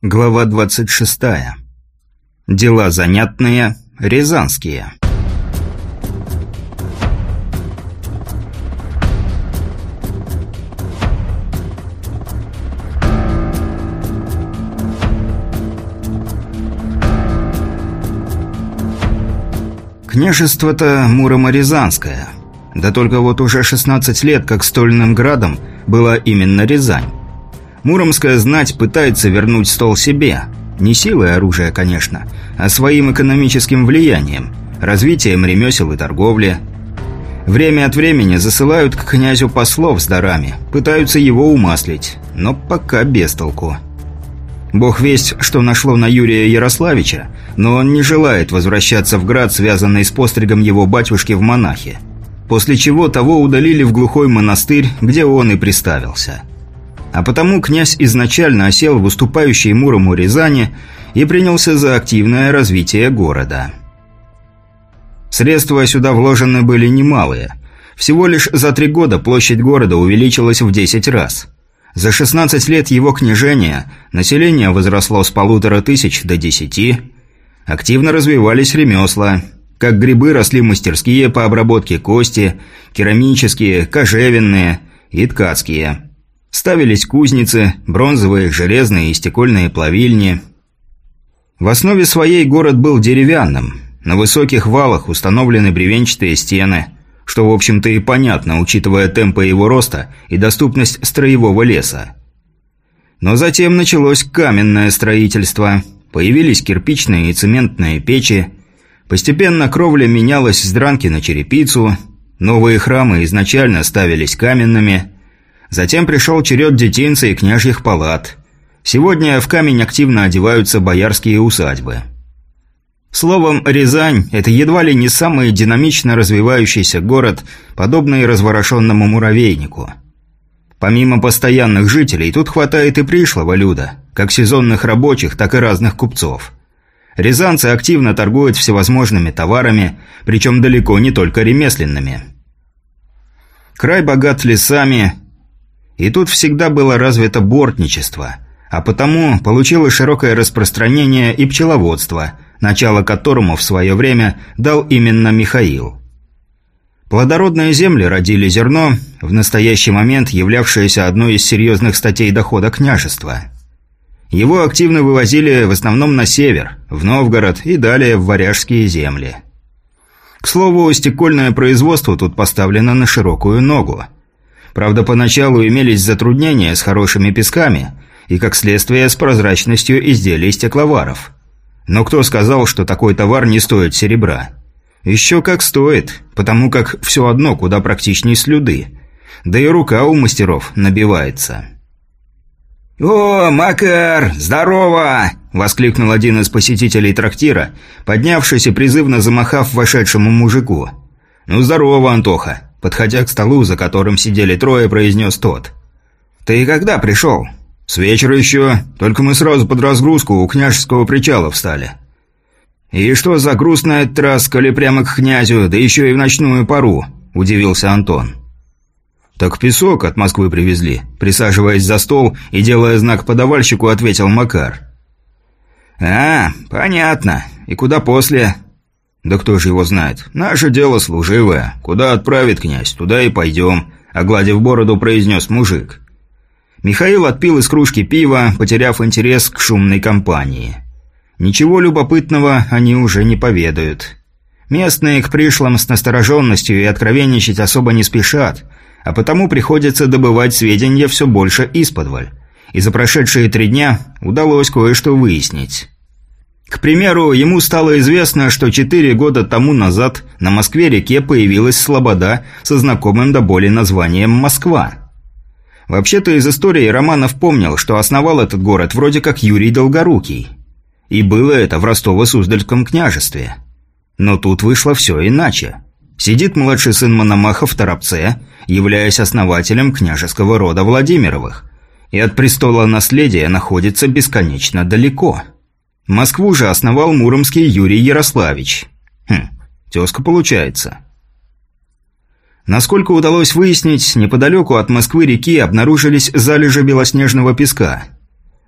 Глава 26. Дела занятные, рязанские. Княжество-то Муромо-Рязанское. Да только вот уже 16 лет, как стольным градом, была именно Рязань. Муромская знать пытается вернуть стол себе. Не силой оружия, конечно, а своим экономическим влиянием, развитием ремесел и торговли. Время от времени засылают к князю послов с дарами, пытаются его умаслить, но пока без толку. Бог весть, что нашло на Юрия Ярославича, но он не желает возвращаться в град, связанный с постригом его батюшки в монахи. После чего того удалили в глухой монастырь, где он и приставился. А потому князь изначально осел в уступающей Мурому Рязани и принялся за активное развитие города. Средства сюда вложены были немалые. Всего лишь за три года площадь города увеличилась в 10 раз. За 16 лет его княжения население возросло с полутора тысяч до десяти. Активно развивались ремесла. Как грибы росли мастерские по обработке кости, керамические, кожевенные и ткацкие – Ставились кузницы, бронзовые, железные и стекольные плавильни. В основе своей город был деревянным. На высоких валах установлены бревенчатые стены, что, в общем-то, и понятно, учитывая темпы его роста и доступность строевого леса. Но затем началось каменное строительство. Появились кирпичные и цементные печи. Постепенно кровля менялась с дранки на черепицу. Новые храмы изначально ставились каменными – Затем пришел черед детинца и княжьих палат. Сегодня в камень активно одеваются боярские усадьбы. Словом, Рязань – это едва ли не самый динамично развивающийся город, подобный разворошенному муравейнику. Помимо постоянных жителей, тут хватает и пришлого люда, как сезонных рабочих, так и разных купцов. Рязанцы активно торгуют всевозможными товарами, причем далеко не только ремесленными. Край богат лесами, и тут всегда было развито бортничество, а потому получило широкое распространение и пчеловодство, начало которому в свое время дал именно Михаил. Плодородные земли родили зерно, в настоящий момент являвшееся одной из серьезных статей дохода княжества. Его активно вывозили в основном на север, в Новгород и далее в Варяжские земли. К слову, стекольное производство тут поставлено на широкую ногу – Правда, поначалу имелись затруднения с хорошими песками и, как следствие, с прозрачностью изделий стекловаров. Но кто сказал, что такой товар не стоит серебра? Еще как стоит, потому как все одно куда практичнее слюды. Да и рука у мастеров набивается. «О, Макар, здорово!» – воскликнул один из посетителей трактира, поднявшись и призывно замахав вошедшему мужику. «Ну, здорово, Антоха!» Подходя к столу, за которым сидели трое, произнес тот. «Ты когда пришел?» «С вечера еще. Только мы сразу под разгрузку у княжеского причала встали». «И что за грустная трасс, коли прямо к князю, да еще и в ночную пару?» – удивился Антон. «Так песок от Москвы привезли», – присаживаясь за стол и делая знак подавальщику, ответил Макар. «А, понятно. И куда после?» «Да кто же его знает? Наше дело служивое. Куда отправит князь, туда и пойдем», – огладив бороду, произнес мужик. Михаил отпил из кружки пива, потеряв интерес к шумной компании. Ничего любопытного они уже не поведают. Местные к пришлым с настороженностью и откровенничать особо не спешат, а потому приходится добывать сведения все больше исподволь. И за прошедшие три дня удалось кое-что выяснить. К примеру, ему стало известно, что четыре года тому назад на Москве-реке появилась слобода со знакомым до боли названием «Москва». Вообще-то из истории Романов помнил, что основал этот город вроде как Юрий Долгорукий. И было это в Ростово-Суздальском княжестве. Но тут вышло все иначе. Сидит младший сын Мономаха в Торопце, являясь основателем княжеского рода Владимировых. И от престола наследия находится бесконечно далеко – Москву же основал муромский Юрий Ярославич. Хм, тезка получается. Насколько удалось выяснить, неподалеку от Москвы реки обнаружились залежи белоснежного песка.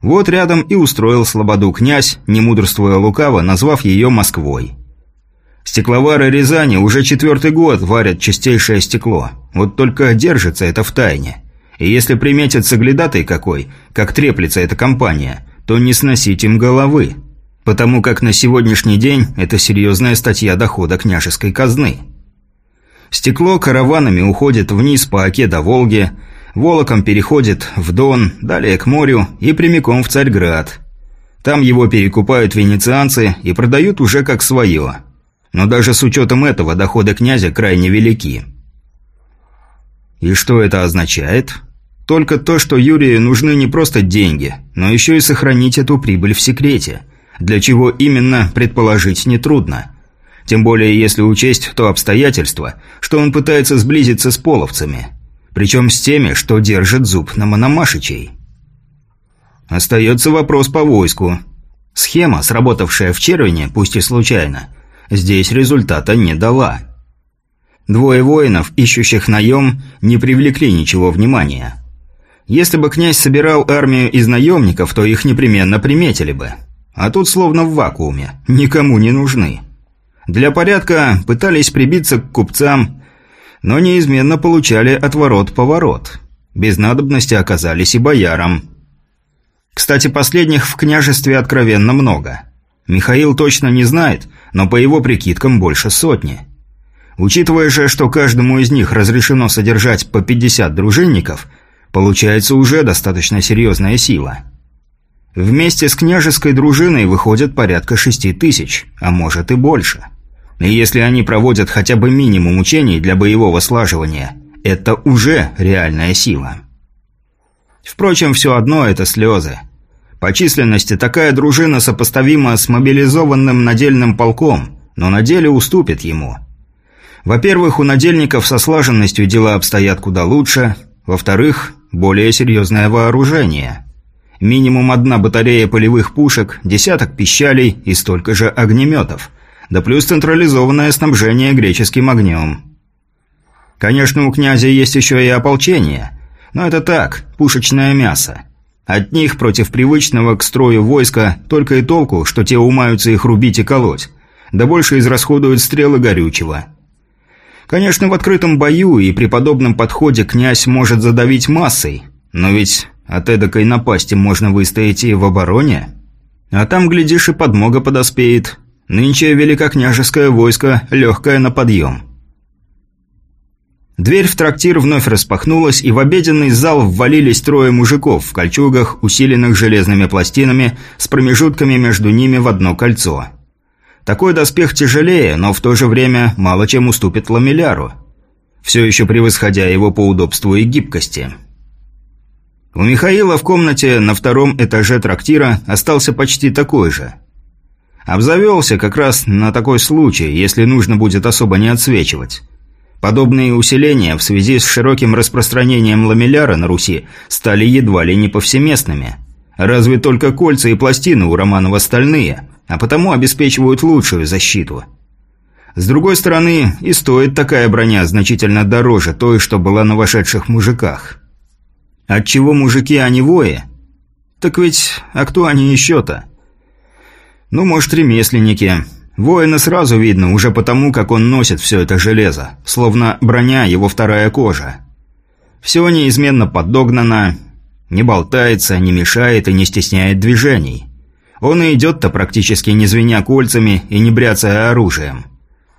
Вот рядом и устроил слободу князь, не мудрствуя лукаво, назвав ее Москвой. Стекловары Рязани уже четвертый год варят чистейшее стекло. Вот только держится это в тайне. И если приметит соглядатый какой, как треплется эта компания, то не сносить им головы. Потому как на сегодняшний день это серьезная статья дохода княжеской казны. Стекло караванами уходит вниз по Оке до Волги, волоком переходит в Дон, далее к морю и прямиком в Царьград. Там его перекупают венецианцы и продают уже как свое. Но даже с учетом этого доходы князя крайне велики. И что это означает? Только то, что Юрию нужны не просто деньги, но еще и сохранить эту прибыль в секрете. Для чего именно, предположить нетрудно. Тем более, если учесть то обстоятельство, что он пытается сблизиться с половцами. Причем с теми, что держит зуб на Мономашичей. Остается вопрос по войску. Схема, сработавшая в Червине, пусть и случайно, здесь результата не дала. Двое воинов, ищущих наем, не привлекли ничего внимания. Если бы князь собирал армию из наемников, то их непременно приметили бы. А тут словно в вакууме, никому не нужны. Для порядка пытались прибиться к купцам, но неизменно получали отворот-поворот. Без надобности оказались и боярам. Кстати, последних в княжестве откровенно много. Михаил точно не знает, но по его прикидкам больше сотни. Учитывая же, что каждому из них разрешено содержать по 50 дружинников, получается уже достаточно серьезная сила. Вместе с княжеской дружиной выходит порядка шести тысяч, а может и больше. И если они проводят хотя бы минимум учений для боевого слаживания, это уже реальная сила. Впрочем, все одно это слезы. По численности такая дружина сопоставима с мобилизованным надельным полком, но на деле уступит ему. Во-первых, у надельников со слаженностью дела обстоят куда лучше. Во-вторых, более серьезное вооружение. Минимум одна батарея полевых пушек, десяток пищалей и столько же огнеметов. Да плюс централизованное снабжение греческим огнем. Конечно, у князя есть еще и ополчение. Но это так, пушечное мясо. От них против привычного к строю войска только и толку, что те умаются их рубить и колоть. Да больше израсходуют стрелы горючего. Конечно, в открытом бою и при подобном подходе князь может задавить массой, но ведь от эдакой напасти можно выстоять и в обороне. А там, глядишь, и подмога подоспеет. Нынче великокняжеское войско легкое на подъем. Дверь в трактир вновь распахнулась, и в обеденный зал ввалились трое мужиков в кольчугах, усиленных железными пластинами, с промежутками между ними в одно кольцо. Такой доспех тяжелее, но в то же время мало чем уступит ламеляру, все еще превосходя его по удобству и гибкости. У Михаила в комнате на втором этаже трактира остался почти такой же. Обзавелся как раз на такой случай, если нужно будет особо не отсвечивать. Подобные усиления в связи с широким распространением ламелляра на Руси стали едва ли не повсеместными. Разве только кольца и пластины у Романова стальные, а потому обеспечивают лучшую защиту. С другой стороны, и стоит такая броня значительно дороже той, что была на вошедших мужиках. Отчего мужики, а не вои? Так ведь, а кто они еще-то? Ну, может, ремесленники, Воина сразу видно, уже потому, как он носит все это железо, словно броня его вторая кожа. Все неизменно подогнано, не болтается, не мешает и не стесняет движений. Он и идет-то практически не звеня кольцами и не бряцая оружием.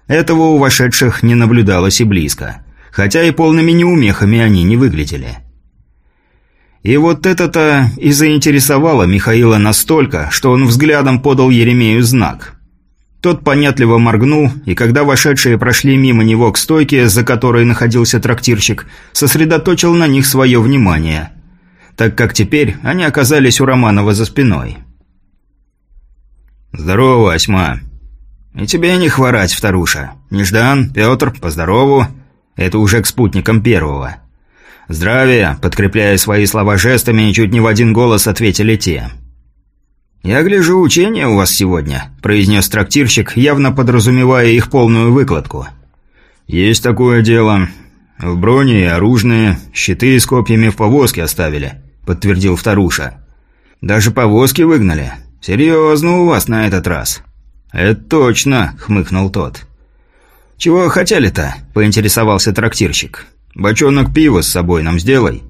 Этого у вошедших не наблюдалось и близко, хотя и полными неумехами они не выглядели. И вот это-то и заинтересовало Михаила настолько, что он взглядом подал Еремею знак – тот понятливо моргнул, и когда вошедшие прошли мимо него к стойке, за которой находился трактирщик, сосредоточил на них свое внимание, так как теперь они оказались у Романова за спиной. «Здорово, Осьма!» «И тебе не хворать, вторуша. Неждан, Петр, поздорову!» Это уже к спутникам первого. «Здравия!» – подкрепляя свои слова жестами, чуть не в один голос ответили те – «Я гляжу, учение у вас сегодня», – произнес трактирщик, явно подразумевая их полную выкладку. «Есть такое дело. В броне и оружные, щиты с копьями в повозке оставили», – подтвердил вторуша. Даже повозки выгнали. Серьезно у вас на этот раз». «Это точно», — хмыкнул тот. «Чего хотели-то?» – поинтересовался трактирщик. «Бочонок пива с собой нам сделай.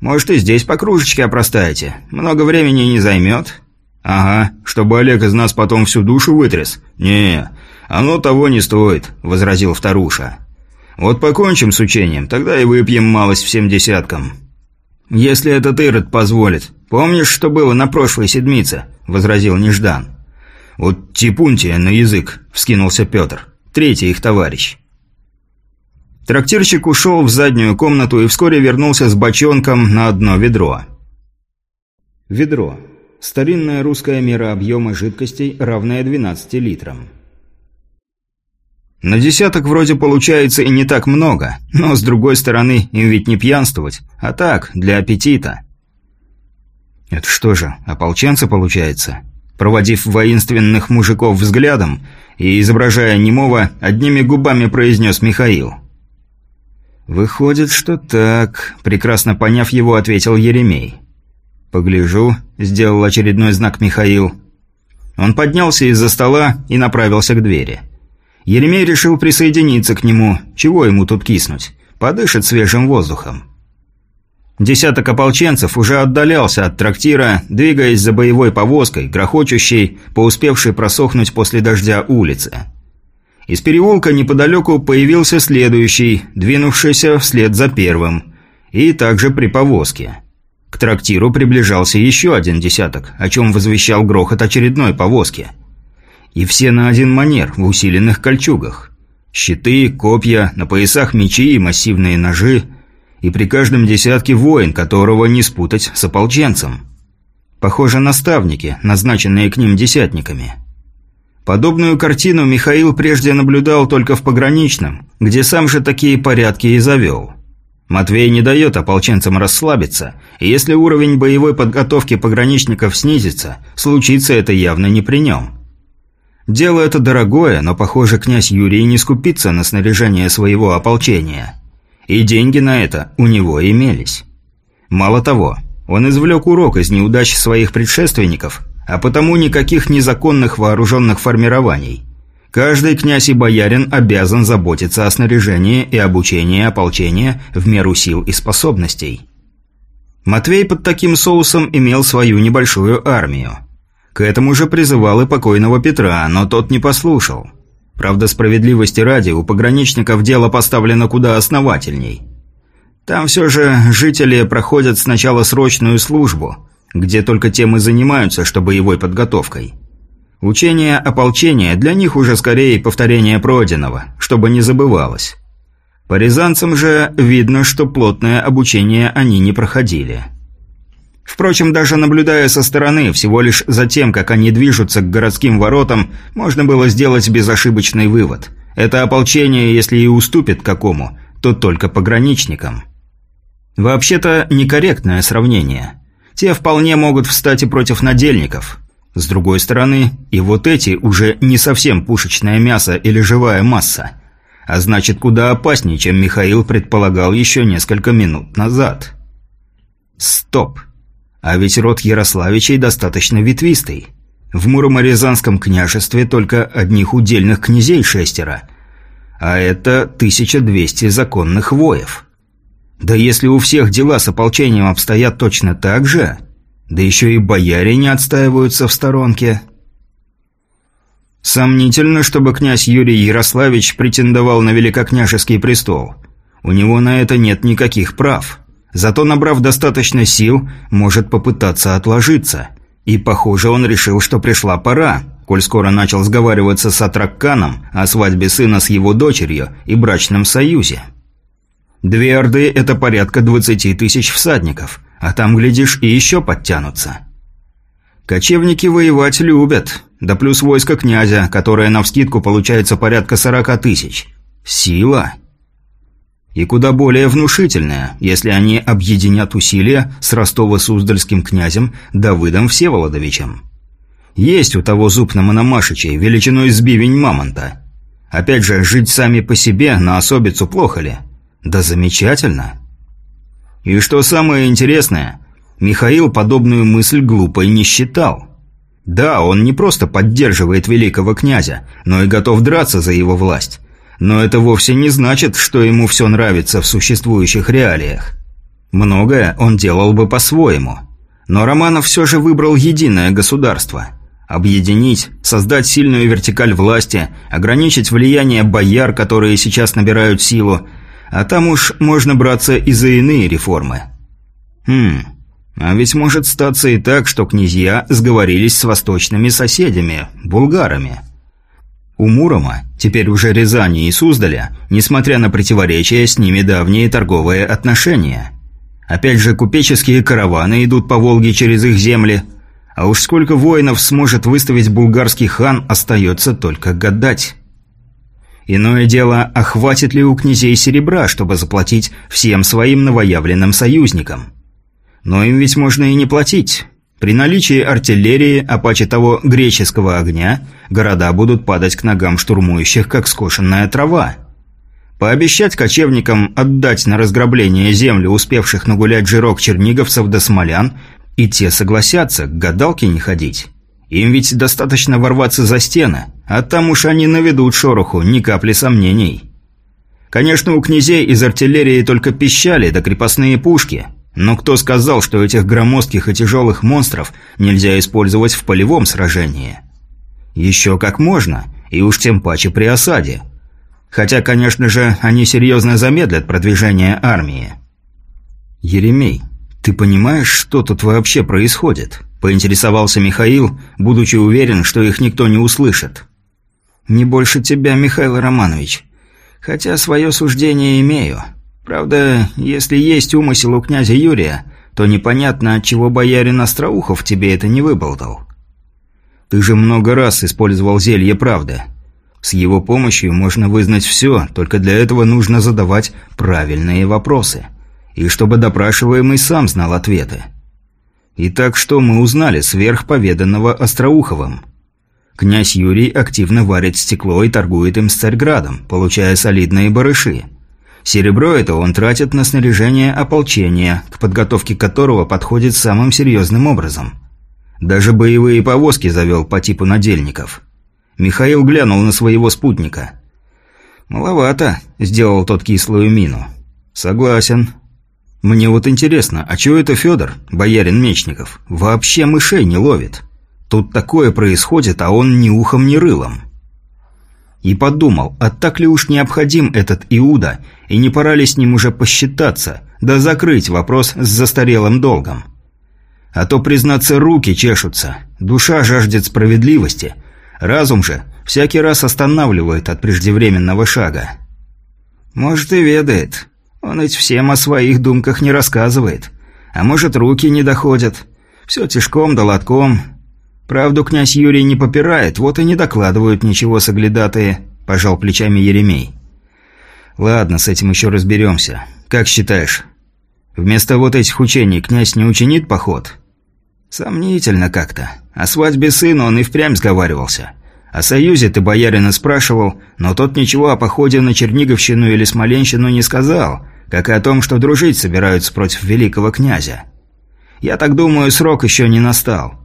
Может, и здесь по кружечке опростаете. Много времени не займет». «Ага, чтобы Олег из нас потом всю душу вытряс?» «Не, оно того не стоит», – возразил вторуша. «Вот покончим с учением, тогда и выпьем малость всем десяткам». «Если этот Ирод позволит. Помнишь, что было на прошлой седмице?» – возразил Неждан. «Вот типунтия на язык», – вскинулся Петр третий их товарищ. Трактирщик ушел в заднюю комнату и вскоре вернулся с бочонком на одно ведро. Ведро. Старинная русская мера объема жидкостей, равная 12 литрам. На десяток вроде получается и не так много, но с другой стороны, им ведь не пьянствовать, а так, для аппетита. Это что же, ополченцы получается? Проводив воинственных мужиков взглядом, и, изображая немого, одними губами произнес Михаил. «Выходит, что так», – прекрасно поняв его, ответил Еремей. «Погляжу», – сделал очередной знак Михаил. Он поднялся из-за стола и направился к двери. Еремей решил присоединиться к нему, чего ему тут киснуть, подышит свежим воздухом. Десяток ополченцев уже отдалялся от трактира, двигаясь за боевой повозкой, грохочущей, по успевшей просохнуть после дождя улице. Из переулка неподалеку появился следующий, двинувшийся вслед за первым, и также при повозке. К трактиру приближался еще один десяток, о чем возвещал грохот очередной повозки. И все на один манер, в усиленных кольчугах. Щиты, копья, на поясах мечи и массивные ножи – и при каждом десятке воин, которого не спутать с ополченцем. Похоже, наставники, назначенные к ним десятниками. Подобную картину Михаил прежде наблюдал только в пограничном, где сам же такие порядки и завел. Матвей не дает ополченцам расслабиться, и если уровень боевой подготовки пограничников снизится, случится это явно не при нем. Дело это дорогое, но, похоже, князь Юрий не скупится на снаряжение своего ополчения – и деньги на это у него имелись. Мало того, он извлек урок из неудач своих предшественников, а потому никаких незаконных вооруженных формирований. Каждый князь и боярин обязан заботиться о снаряжении и обучении ополчения в меру сил и способностей. Матвей под таким соусом имел свою небольшую армию. К этому же призывал и покойного Петра, но тот не послушал – Правда, справедливости ради, у пограничников дело поставлено куда основательней. Там все же жители проходят сначала срочную службу, где только тем и занимаются, что боевой подготовкой. Учение ополчения для них уже скорее повторение пройденного, чтобы не забывалось. По рязанцам же видно, что плотное обучение они не проходили. Впрочем, даже наблюдая со стороны, всего лишь за тем, как они движутся к городским воротам, можно было сделать безошибочный вывод. Это ополчение, если и уступит какому, то только пограничникам. Вообще-то, некорректное сравнение. Те вполне могут встать и против надельников. С другой стороны, и вот эти уже не совсем пушечное мясо или живая масса. А значит, куда опаснее, чем Михаил предполагал еще несколько минут назад. Стоп. А ведь род Ярославичей достаточно ветвистый. В Муромо-Рязанском княжестве только одних удельных князей шестеро. А это 1200 законных воев. Да если у всех дела с ополчением обстоят точно так же, да еще и бояре не отстаиваются в сторонке. Сомнительно, чтобы князь Юрий Ярославич претендовал на великокняжеский престол. У него на это нет никаких прав. Зато, набрав достаточно сил, может попытаться отложиться. И, похоже, он решил, что пришла пора, коль скоро начал сговариваться с Атракканом о свадьбе сына с его дочерью и брачном союзе. Две Орды – это порядка 20 тысяч всадников, а там, глядишь, и еще подтянутся. Кочевники воевать любят, да плюс войско князя, которое навскидку получается порядка 40 тысяч. Сила – и куда более внушительная, если они объединят усилия с Ростово-Суздальским князем Давыдом Всеволодовичем. Есть у того зуб на Мономашичей, величиной с мамонта. Опять же, жить сами по себе на особицу плохо ли? Да замечательно. И что самое интересное, Михаил подобную мысль глупой не считал. Да, он не просто поддерживает великого князя, но и готов драться за его власть. Но это вовсе не значит, что ему все нравится в существующих реалиях. Многое он делал бы по-своему. Но Романов все же выбрал единое государство. Объединить, создать сильную вертикаль власти, ограничить влияние бояр, которые сейчас набирают силу, а там уж можно браться и за иные реформы. Хм, а ведь может статься и так, что князья сговорились с восточными соседями, булгарами. У Мурома, теперь уже Рязани и Суздаля, несмотря на противоречия, с ними давние торговые отношения. Опять же, купеческие караваны идут по Волге через их земли. А уж сколько воинов сможет выставить булгарский хан, остается только гадать. Иное дело, а хватит ли у князей серебра, чтобы заплатить всем своим новоявленным союзникам. Но им ведь можно и не платить. При наличии артиллерии, а паче того греческого огня, города будут падать к ногам штурмующих, как скошенная трава. Пообещать кочевникам отдать на разграбление землю успевших нагулять жирок черниговцев до смолян, и те согласятся, к гадалке не ходить. Им ведь достаточно ворваться за стены, а там уж они наведут шороху, ни капли сомнений. Конечно, у князей из артиллерии только пищали да крепостные пушки – но кто сказал, что этих громоздких и тяжелых монстров нельзя использовать в полевом сражении? Еще как можно, и уж тем паче при осаде. Хотя, конечно же, они серьезно замедлят продвижение армии. «Еремей, ты понимаешь, что тут вообще происходит?» – поинтересовался Михаил, будучи уверен, что их никто не услышит. «Не больше тебя, Михаил Романович. Хотя свое суждение имею. Правда, если есть умысел у князя Юрия, то непонятно, от чего боярин Остроухов тебе это не выболтал. Ты же много раз использовал зелье правды. С его помощью можно вызнать все, только для этого нужно задавать правильные вопросы. И чтобы допрашиваемый сам знал ответы. Итак, что мы узнали сверх поведанного Остроуховым? Князь Юрий активно варит стекло и торгует им с Царьградом, получая солидные барыши. Серебро это он тратит на снаряжение ополчения, к подготовке которого подходит самым серьезным образом. Даже боевые повозки завел по типу надельников. Михаил глянул на своего спутника. «Маловато», – сделал тот кислую мину. «Согласен. Мне вот интересно, а чего это Федор, боярин Мечников, вообще мышей не ловит? Тут такое происходит, а он ни ухом, ни рылом». И подумал, а так ли уж необходим этот Иуда, и не пора ли с ним уже посчитаться, да закрыть вопрос с застарелым долгом. А то, признаться, руки чешутся, душа жаждет справедливости, разум же всякий раз останавливает от преждевременного шага. Может и ведает, он ведь всем о своих думках не рассказывает, а может руки не доходят, все тишком да лотком, Правду князь Юрий не попирает, вот и не докладывают ничего соглядатые», – пожал плечами Еремей. «Ладно, с этим еще разберемся. Как считаешь, вместо вот этих учений князь не учинит поход?» «Сомнительно как-то. О свадьбе сына он и впрямь сговаривался. О союзе ты боярина спрашивал, но тот ничего о походе на Черниговщину или Смоленщину не сказал, как и о том, что дружить собираются против великого князя. Я так думаю, срок еще не настал».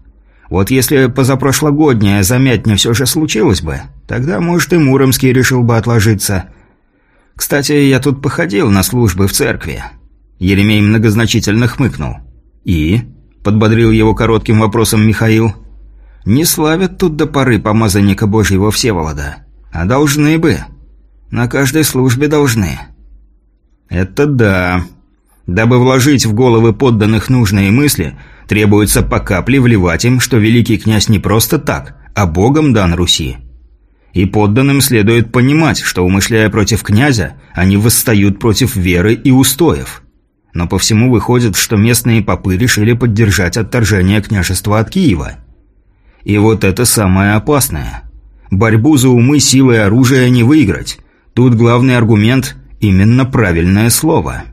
Вот если позапрошлогодняя замятня все же случилось бы, тогда, может, и Муромский решил бы отложиться. Кстати, я тут походил на службы в церкви. Еремей многозначительно хмыкнул. «И?» – подбодрил его коротким вопросом Михаил. «Не славят тут до поры помазанника Божьего Всеволода. А должны бы. На каждой службе должны». «Это да. Дабы вложить в головы подданных нужные мысли – Требуется по капле вливать им, что великий князь не просто так, а богом дан Руси. И подданным следует понимать, что, умышляя против князя, они восстают против веры и устоев. Но по всему выходит, что местные попы решили поддержать отторжение княжества от Киева. И вот это самое опасное. Борьбу за умы силой оружия не выиграть. Тут главный аргумент – именно правильное слово.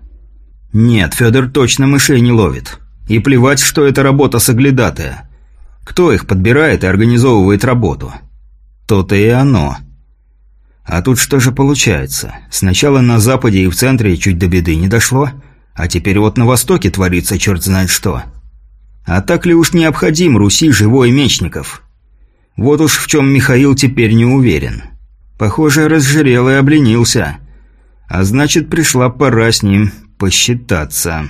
Нет, Федор точно мышей не ловит. И плевать, что это работа соглядатая. Кто их подбирает и организовывает работу? То-то и оно. А тут что же получается? Сначала на западе и в центре чуть до беды не дошло, а теперь вот на востоке творится черт знает что. А так ли уж необходим Руси живой Мечников? Вот уж в чем Михаил теперь не уверен. Похоже, разжирел и обленился. А значит, пришла пора с ним посчитаться.